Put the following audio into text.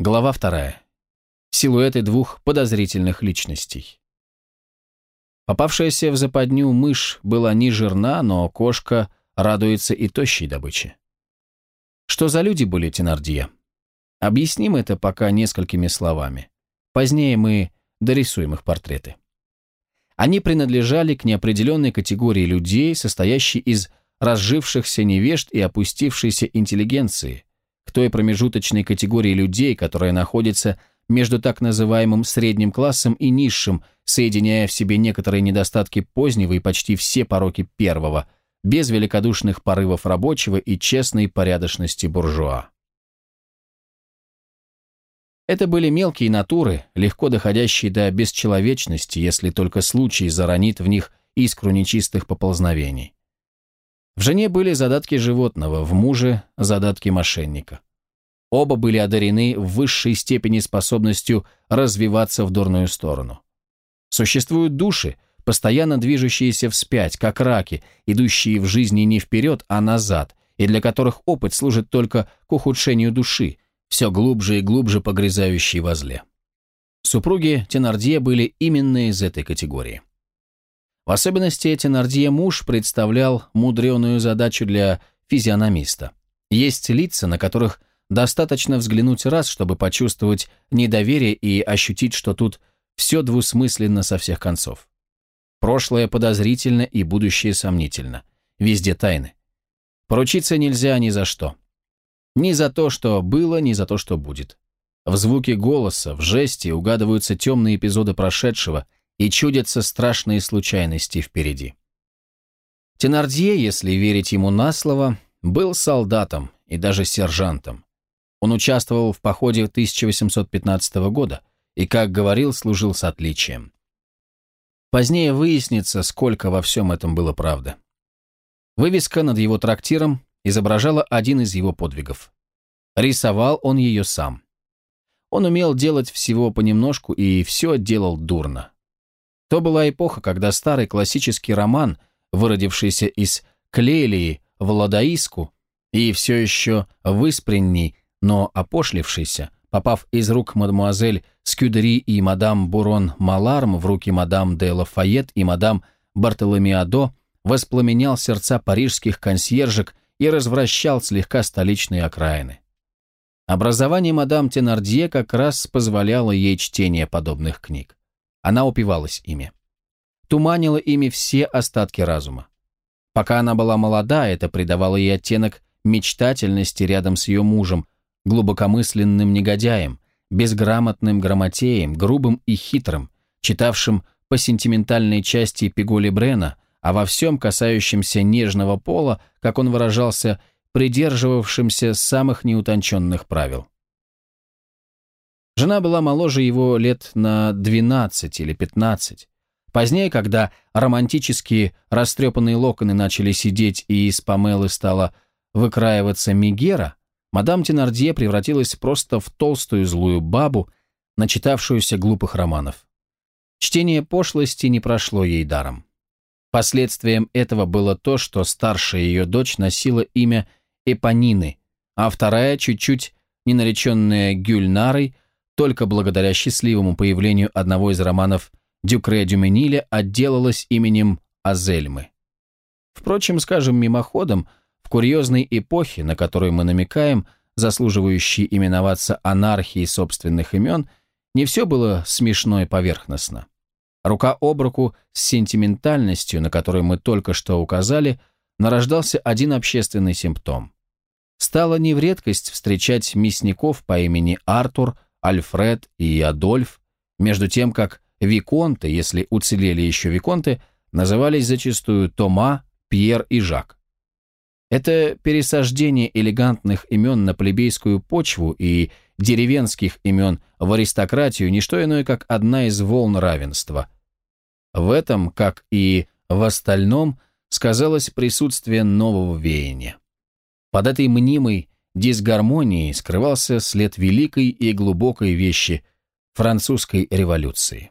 Глава вторая. Силуэты двух подозрительных личностей. Попавшаяся в западню мышь была не жирна, но кошка радуется и тощей добыче. Что за люди были Тенардье? Объясним это пока несколькими словами. Позднее мы дорисуем их портреты. Они принадлежали к неопределенной категории людей, состоящей из разжившихся невежд и опустившейся интеллигенции, к той промежуточной категории людей, которая находится между так называемым средним классом и низшим, соединяя в себе некоторые недостатки позднего и почти все пороки первого, без великодушных порывов рабочего и честной порядочности буржуа. Это были мелкие натуры, легко доходящие до бесчеловечности, если только случай заронит в них искру нечистых поползновений. В жене были задатки животного, в муже – задатки мошенника. Оба были одарены в высшей степени способностью развиваться в дурную сторону. Существуют души, постоянно движущиеся вспять, как раки, идущие в жизни не вперед, а назад, и для которых опыт служит только к ухудшению души, все глубже и глубже погрязающей во зле. Супруги Тенардье были именно из этой категории. В особенности Тенардье муж представлял мудреную задачу для физиономиста. Есть лица, на которых достаточно взглянуть раз, чтобы почувствовать недоверие и ощутить, что тут все двусмысленно со всех концов. Прошлое подозрительно и будущее сомнительно. Везде тайны. Поручиться нельзя ни за что. Ни за то, что было, ни за то, что будет. В звуке голоса, в жесте угадываются темные эпизоды прошедшего – и чудятся страшные случайности впереди. Тенардье, если верить ему на слово, был солдатом и даже сержантом. Он участвовал в походе 1815 года и, как говорил, служил с отличием. Позднее выяснится, сколько во всем этом было правды. Вывеска над его трактиром изображала один из его подвигов. Рисовал он ее сам. Он умел делать всего понемножку и все делал дурно. То была эпоха, когда старый классический роман, выродившийся из Клелии в Ладаиску и все еще выспренний, но опошлившийся, попав из рук мадемуазель Скюдери и мадам Бурон Маларм в руки мадам де Лафайет и мадам Бартоломеадо, воспламенял сердца парижских консьержек и развращал слегка столичные окраины. Образование мадам Тенардье как раз позволяло ей чтение подобных книг. Она упивалась ими. Туманила ими все остатки разума. Пока она была молода, это придавало ей оттенок мечтательности рядом с ее мужем, глубокомысленным негодяем, безграмотным грамотеем, грубым и хитрым, читавшим по сентиментальной части Пиголи Брена, а во всем касающемся нежного пола, как он выражался, придерживавшимся самых неутонченных правил. Жена была моложе его лет на 12 или 15. Позднее, когда романтические растрепанные локоны начали сидеть и из Памелы стала выкраиваться Мигера, мадам Тенардье превратилась просто в толстую злую бабу, начитавшуюся глупых романов. Чтение пошлости не прошло ей даром. Последствием этого было то, что старшая ее дочь носила имя Эпонины, а вторая, чуть-чуть ненареченная Гюльнарой, только благодаря счастливому появлению одного из романов Дюкре Дюмениля отделалась именем Азельмы. Впрочем, скажем мимоходом, в курьезной эпохе, на которую мы намекаем, заслуживающей именоваться анархией собственных имен, не все было смешно и поверхностно. Рука об руку с сентиментальностью, на которую мы только что указали, нарождался один общественный симптом. Стало не в редкость встречать мясников по имени Артур, Альфред и Адольф, между тем как Виконты, если уцелели еще Виконты, назывались зачастую Тома, Пьер и Жак. Это пересаждение элегантных имен на плебейскую почву и деревенских имен в аристократию не что иное, как одна из волн равенства. В этом, как и в остальном, сказалось присутствие нового веяния. Под этой мнимой дисгармонии скрывался след великой и глубокой вещи – французской революции.